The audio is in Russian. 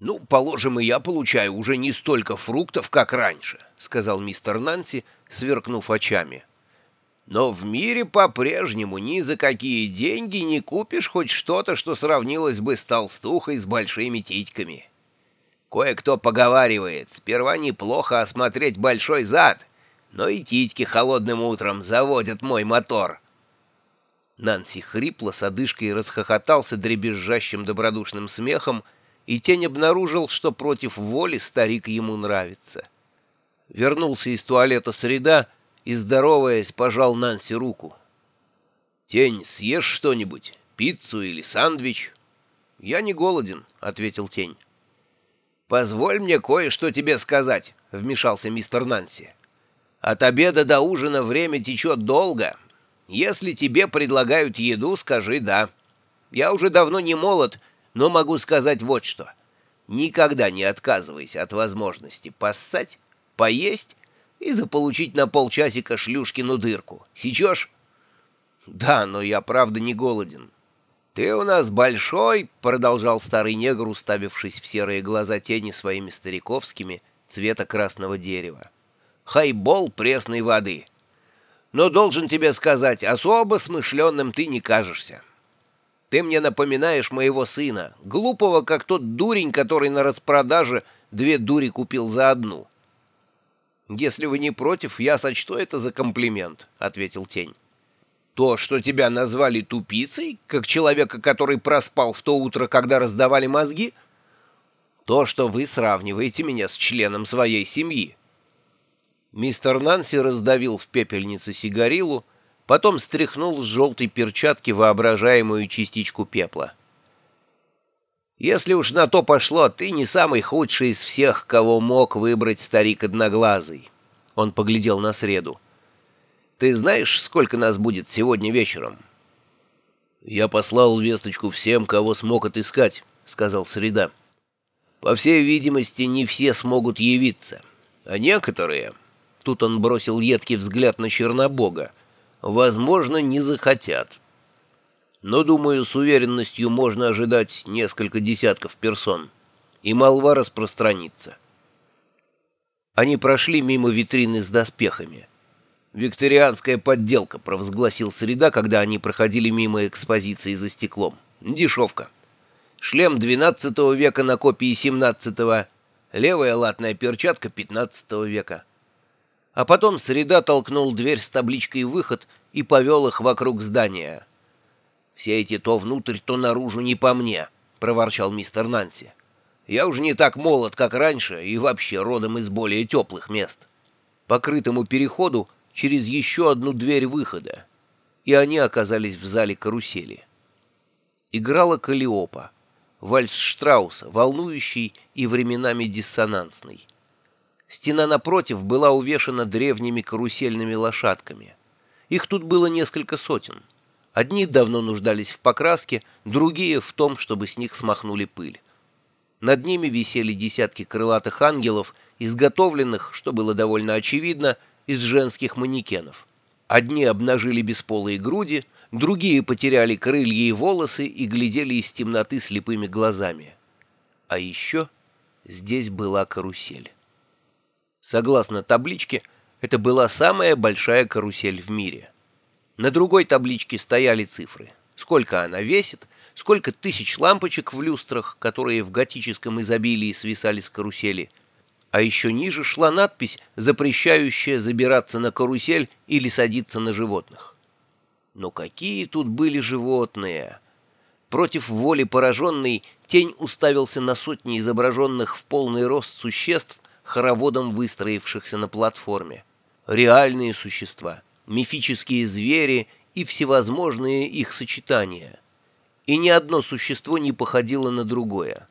«Ну, положим, и я получаю уже не столько фруктов, как раньше», — сказал мистер Нанси, сверкнув очами. «Но в мире по-прежнему ни за какие деньги не купишь хоть что-то, что сравнилось бы с толстухой с большими титьками. Кое-кто поговаривает, сперва неплохо осмотреть большой зад, но и титьки холодным утром заводят мой мотор». Нанси хрипло с одышкой расхохотался дребезжащим добродушным смехом, и тень обнаружил, что против воли старик ему нравится. Вернулся из туалета среда и, здороваясь, пожал Нанси руку. «Тень, съешь что-нибудь? Пиццу или сандвич?» «Я не голоден», — ответил тень. «Позволь мне кое-что тебе сказать», — вмешался мистер Нанси. «От обеда до ужина время течет долго. Если тебе предлагают еду, скажи «да». Я уже давно не молод, но могу сказать вот что. Никогда не отказывайся от возможности поссать, поесть и заполучить на полчасика шлюшкину дырку. Сечешь? Да, но я правда не голоден. Ты у нас большой, продолжал старый негр, уставившись в серые глаза тени своими стариковскими цвета красного дерева. Хайбол пресной воды. Но должен тебе сказать, особо смышленным ты не кажешься. Ты мне напоминаешь моего сына, глупого, как тот дурень, который на распродаже две дури купил за одну. Если вы не против, я сочту это за комплимент, — ответил тень. То, что тебя назвали тупицей, как человека, который проспал в то утро, когда раздавали мозги, то, что вы сравниваете меня с членом своей семьи. Мистер Нанси раздавил в пепельнице сигарилу, потом стряхнул с желтой перчатки воображаемую частичку пепла. «Если уж на то пошло, ты не самый худший из всех, кого мог выбрать старик Одноглазый». Он поглядел на среду. «Ты знаешь, сколько нас будет сегодня вечером?» «Я послал весточку всем, кого смог отыскать», — сказал Среда. «По всей видимости, не все смогут явиться, а некоторые...» Тут он бросил едкий взгляд на Чернобога возможно, не захотят. Но, думаю, с уверенностью можно ожидать несколько десятков персон, и молва распространится. Они прошли мимо витрины с доспехами. «Викторианская подделка», — провозгласил Среда, когда они проходили мимо экспозиции за стеклом. «Дешевка. Шлем XII века на копии XVII, левая латная перчатка XV века» а потом Среда толкнул дверь с табличкой «Выход» и повел их вокруг здания. «Все эти то внутрь, то наружу не по мне», — проворчал мистер Нанси. «Я уже не так молод, как раньше, и вообще родом из более теплых мест». По крытому переходу через еще одну дверь выхода, и они оказались в зале карусели. Играла Калиопа, вальс Штрауса, волнующий и временами диссонансный. Стена напротив была увешана древними карусельными лошадками. Их тут было несколько сотен. Одни давно нуждались в покраске, другие в том, чтобы с них смахнули пыль. Над ними висели десятки крылатых ангелов, изготовленных, что было довольно очевидно, из женских манекенов. Одни обнажили бесполые груди, другие потеряли крылья и волосы и глядели из темноты слепыми глазами. А еще здесь была карусель. Согласно табличке, это была самая большая карусель в мире. На другой табличке стояли цифры. Сколько она весит, сколько тысяч лампочек в люстрах, которые в готическом изобилии свисали с карусели. А еще ниже шла надпись, запрещающая забираться на карусель или садиться на животных. Но какие тут были животные! Против воли пораженной тень уставился на сотни изображенных в полный рост существ, хороводом выстроившихся на платформе. Реальные существа, мифические звери и всевозможные их сочетания. И ни одно существо не походило на другое.